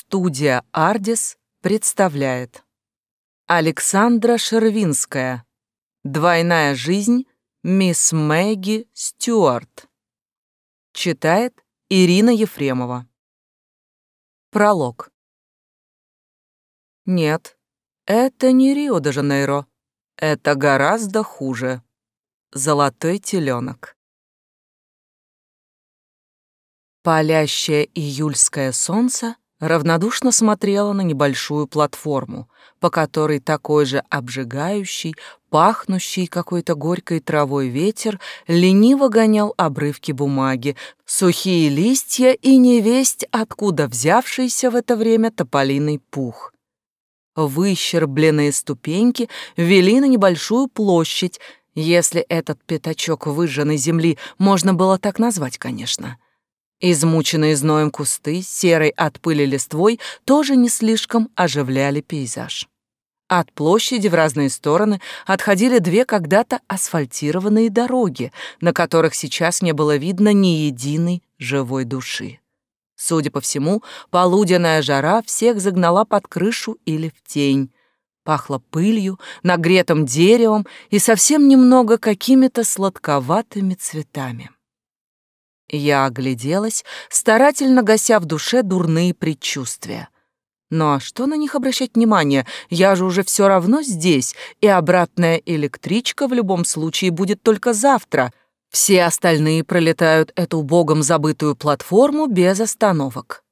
Студия «Ардис» представляет Александра Шервинская «Двойная жизнь мисс Мэгги Стюарт» Читает Ирина Ефремова Пролог Нет, это не Рио-де-Жанейро. Это гораздо хуже. Золотой теленок. Палящее июльское солнце равнодушно смотрела на небольшую платформу, по которой такой же обжигающий, пахнущий какой-то горькой травой ветер лениво гонял обрывки бумаги, сухие листья и невесть, откуда взявшийся в это время тополиный пух. Выщербленные ступеньки вели на небольшую площадь, если этот пятачок выжженной земли можно было так назвать, конечно — Измученные зноем кусты, серой от пыли листвой, тоже не слишком оживляли пейзаж. От площади в разные стороны отходили две когда-то асфальтированные дороги, на которых сейчас не было видно ни единой живой души. Судя по всему, полуденная жара всех загнала под крышу или в тень. Пахло пылью, нагретым деревом и совсем немного какими-то сладковатыми цветами. Я огляделась, старательно гася в душе дурные предчувствия. Ну а что на них обращать внимание? Я же уже все равно здесь, и обратная электричка в любом случае будет только завтра. Все остальные пролетают эту богом забытую платформу без остановок.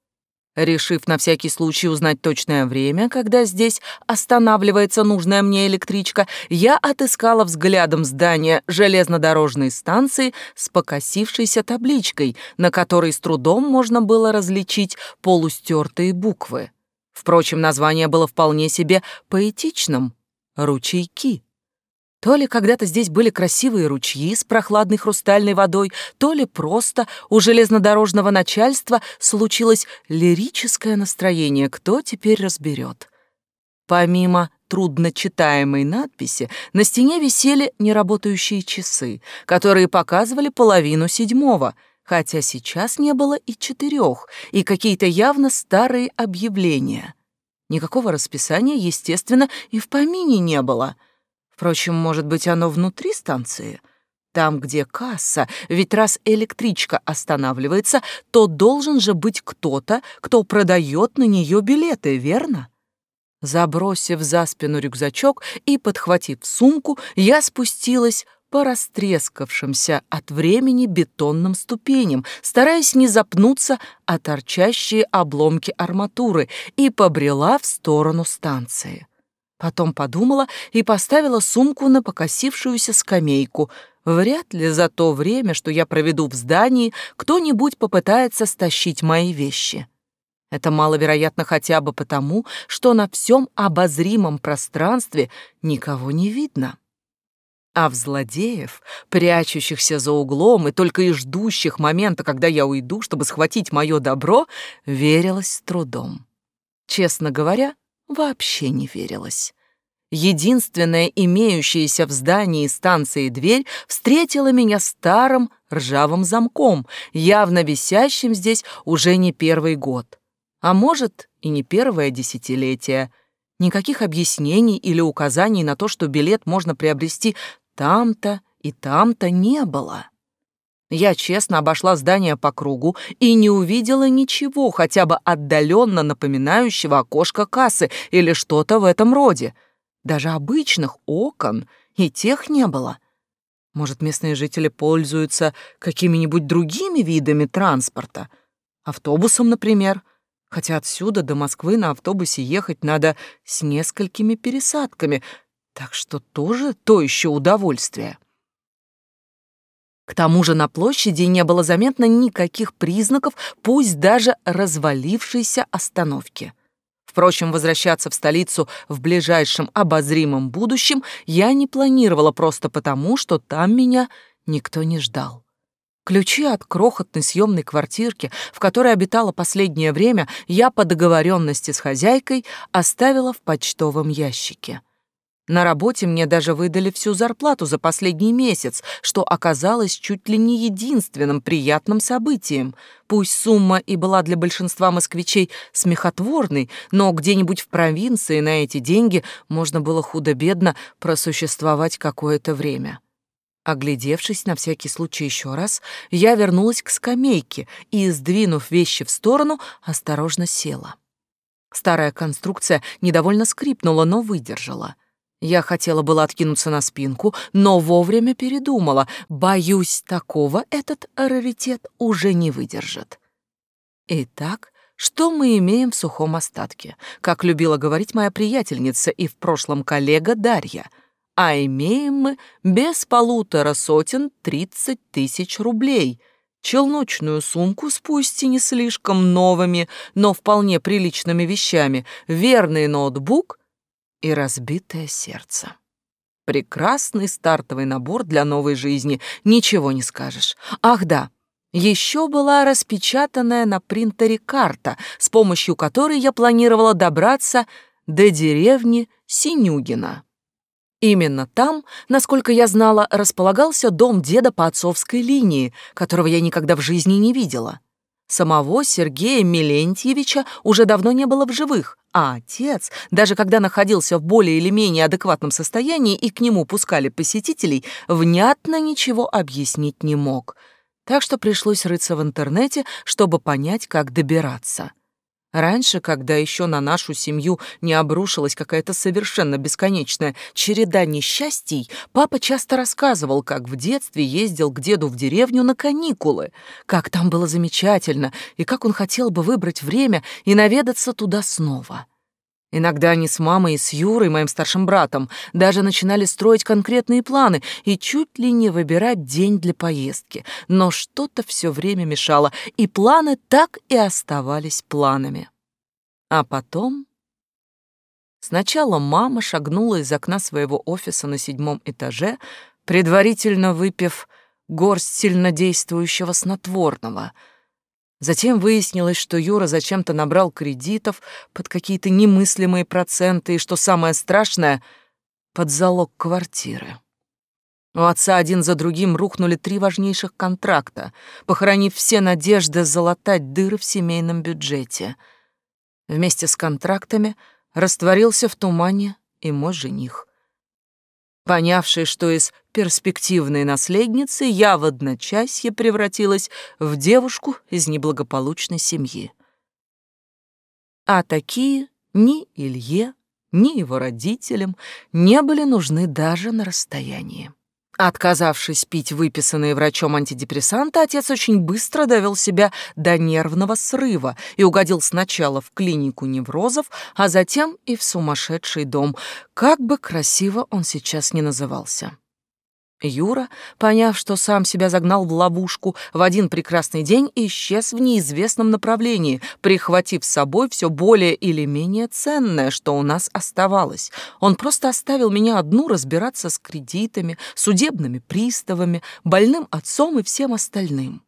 Решив на всякий случай узнать точное время, когда здесь останавливается нужная мне электричка, я отыскала взглядом здание железнодорожной станции с покосившейся табличкой, на которой с трудом можно было различить полустертые буквы. Впрочем, название было вполне себе поэтичным — «Ручейки». То ли когда-то здесь были красивые ручьи с прохладной хрустальной водой, то ли просто у железнодорожного начальства случилось лирическое настроение, кто теперь разберет. Помимо трудночитаемой надписи, на стене висели неработающие часы, которые показывали половину седьмого, хотя сейчас не было и четырех, и какие-то явно старые объявления. Никакого расписания, естественно, и в помине не было — Впрочем, может быть, оно внутри станции? Там, где касса, ведь раз электричка останавливается, то должен же быть кто-то, кто продает на нее билеты, верно? Забросив за спину рюкзачок и подхватив сумку, я спустилась по растрескавшимся от времени бетонным ступеням, стараясь не запнуться о торчащие обломки арматуры, и побрела в сторону станции. Потом подумала и поставила сумку на покосившуюся скамейку. Вряд ли за то время, что я проведу в здании, кто-нибудь попытается стащить мои вещи. Это маловероятно хотя бы потому, что на всем обозримом пространстве никого не видно. А в злодеев, прячущихся за углом и только и ждущих момента, когда я уйду, чтобы схватить мое добро, верилось с трудом. Честно говоря, вообще не верилось. Единственная имеющаяся в здании станции дверь встретила меня старым ржавым замком, явно висящим здесь уже не первый год. А может, и не первое десятилетие. Никаких объяснений или указаний на то, что билет можно приобрести там-то и там-то не было. Я честно обошла здание по кругу и не увидела ничего, хотя бы отдаленно напоминающего окошко кассы или что-то в этом роде. Даже обычных окон и тех не было. Может, местные жители пользуются какими-нибудь другими видами транспорта? Автобусом, например? Хотя отсюда до Москвы на автобусе ехать надо с несколькими пересадками, так что тоже то еще удовольствие. К тому же на площади не было заметно никаких признаков, пусть даже развалившейся остановки. Впрочем, возвращаться в столицу в ближайшем обозримом будущем я не планировала просто потому, что там меня никто не ждал. Ключи от крохотной съемной квартирки, в которой обитала последнее время, я по договоренности с хозяйкой оставила в почтовом ящике. На работе мне даже выдали всю зарплату за последний месяц, что оказалось чуть ли не единственным приятным событием. Пусть сумма и была для большинства москвичей смехотворной, но где-нибудь в провинции на эти деньги можно было худо-бедно просуществовать какое-то время. Оглядевшись на всякий случай еще раз, я вернулась к скамейке и, сдвинув вещи в сторону, осторожно села. Старая конструкция недовольно скрипнула, но выдержала — я хотела было откинуться на спинку, но вовремя передумала. Боюсь, такого этот раритет уже не выдержит. Итак, что мы имеем в сухом остатке? Как любила говорить моя приятельница и в прошлом коллега Дарья. А имеем мы без полутора сотен тридцать тысяч рублей — челночную сумку с пусть и не слишком новыми, но вполне приличными вещами, верный ноутбук и разбитое сердце. Прекрасный стартовый набор для новой жизни, ничего не скажешь. Ах да, еще была распечатанная на принтере карта, с помощью которой я планировала добраться до деревни Синюгина. Именно там, насколько я знала, располагался дом деда по отцовской линии, которого я никогда в жизни не видела. Самого Сергея Милентьевича уже давно не было в живых, а отец, даже когда находился в более или менее адекватном состоянии и к нему пускали посетителей, внятно ничего объяснить не мог. Так что пришлось рыться в интернете, чтобы понять, как добираться. Раньше, когда еще на нашу семью не обрушилась какая-то совершенно бесконечная череда несчастий, папа часто рассказывал, как в детстве ездил к деду в деревню на каникулы, как там было замечательно и как он хотел бы выбрать время и наведаться туда снова. Иногда они с мамой и с Юрой, моим старшим братом, даже начинали строить конкретные планы и чуть ли не выбирать день для поездки. Но что-то все время мешало, и планы так и оставались планами. А потом... Сначала мама шагнула из окна своего офиса на седьмом этаже, предварительно выпив горсть сильнодействующего снотворного — Затем выяснилось, что Юра зачем-то набрал кредитов под какие-то немыслимые проценты и, что самое страшное, под залог квартиры. У отца один за другим рухнули три важнейших контракта, похоронив все надежды залатать дыры в семейном бюджете. Вместе с контрактами растворился в тумане и мой жених понявший, что из перспективной наследницы я в одночасье превратилась в девушку из неблагополучной семьи. А такие ни Илье, ни его родителям не были нужны даже на расстоянии. Отказавшись пить выписанные врачом антидепрессанты, отец очень быстро довел себя до нервного срыва и угодил сначала в клинику неврозов, а затем и в сумасшедший дом, как бы красиво он сейчас ни назывался. Юра, поняв, что сам себя загнал в ловушку, в один прекрасный день исчез в неизвестном направлении, прихватив с собой все более или менее ценное, что у нас оставалось. Он просто оставил меня одну разбираться с кредитами, судебными приставами, больным отцом и всем остальным.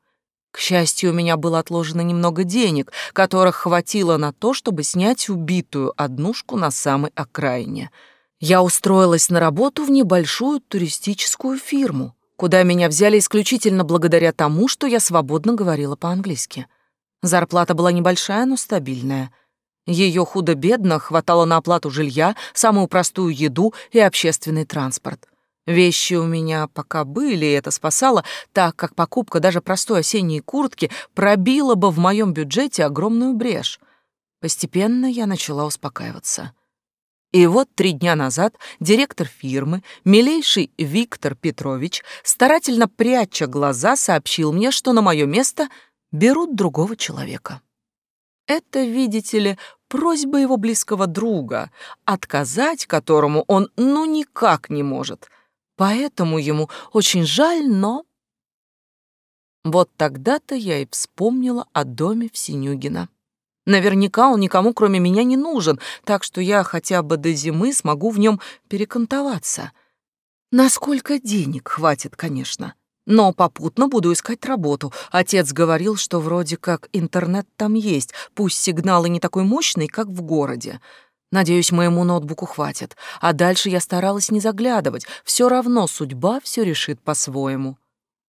К счастью, у меня было отложено немного денег, которых хватило на то, чтобы снять убитую однушку на самой окраине — я устроилась на работу в небольшую туристическую фирму, куда меня взяли исключительно благодаря тому, что я свободно говорила по-английски. Зарплата была небольшая, но стабильная. Ее худо-бедно хватало на оплату жилья, самую простую еду и общественный транспорт. Вещи у меня пока были, и это спасало, так как покупка даже простой осенней куртки пробила бы в моем бюджете огромную брешь. Постепенно я начала успокаиваться. И вот три дня назад директор фирмы, милейший Виктор Петрович, старательно пряча глаза, сообщил мне, что на мое место берут другого человека. Это, видите ли, просьба его близкого друга, отказать которому он ну никак не может. Поэтому ему очень жаль, но... Вот тогда-то я и вспомнила о доме в Синюгино. Наверняка он никому, кроме меня, не нужен, так что я хотя бы до зимы смогу в нем перекантоваться. Насколько денег хватит, конечно. Но попутно буду искать работу. Отец говорил, что вроде как интернет там есть, пусть сигналы не такой мощный, как в городе. Надеюсь, моему ноутбуку хватит, а дальше я старалась не заглядывать, все равно судьба все решит по-своему.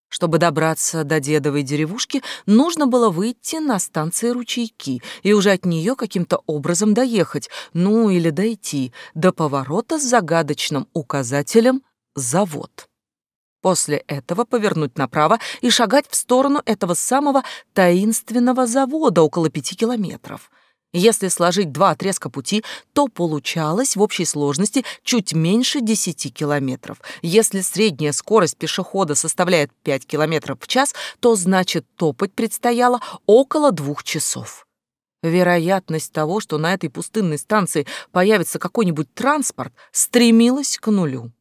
Чтобы добраться до дедовой деревушки, нужно было выйти на станции Ручейки и уже от нее каким-то образом доехать, ну или дойти до поворота с загадочным указателем «Завод». После этого повернуть направо и шагать в сторону этого самого таинственного завода около пяти километров. Если сложить два отрезка пути, то получалось в общей сложности чуть меньше 10 километров. Если средняя скорость пешехода составляет 5 километров в час, то значит топать предстояло около двух часов. Вероятность того, что на этой пустынной станции появится какой-нибудь транспорт, стремилась к нулю.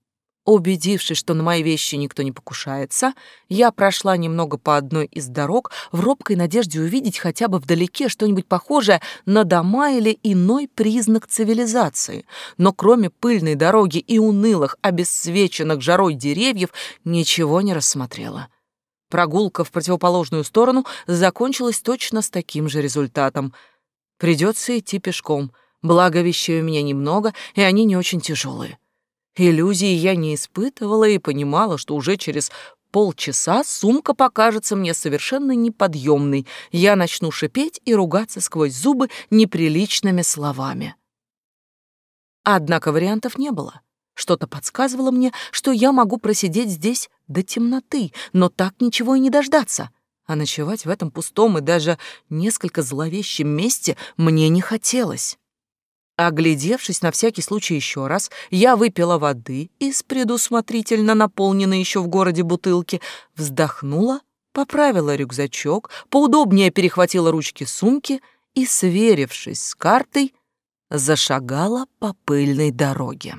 Убедившись, что на мои вещи никто не покушается, я прошла немного по одной из дорог в робкой надежде увидеть хотя бы вдалеке что-нибудь похожее на дома или иной признак цивилизации. Но кроме пыльной дороги и унылых, обесцвеченных жарой деревьев, ничего не рассмотрела. Прогулка в противоположную сторону закончилась точно с таким же результатом. Придется идти пешком, благо вещей у меня немного, и они не очень тяжелые. Иллюзии я не испытывала и понимала, что уже через полчаса сумка покажется мне совершенно неподъемной. Я начну шипеть и ругаться сквозь зубы неприличными словами. Однако вариантов не было. Что-то подсказывало мне, что я могу просидеть здесь до темноты, но так ничего и не дождаться. А ночевать в этом пустом и даже несколько зловещем месте мне не хотелось. Оглядевшись на всякий случай еще раз, я выпила воды из предусмотрительно наполненной еще в городе бутылки, вздохнула, поправила рюкзачок, поудобнее перехватила ручки сумки и, сверившись с картой, зашагала по пыльной дороге.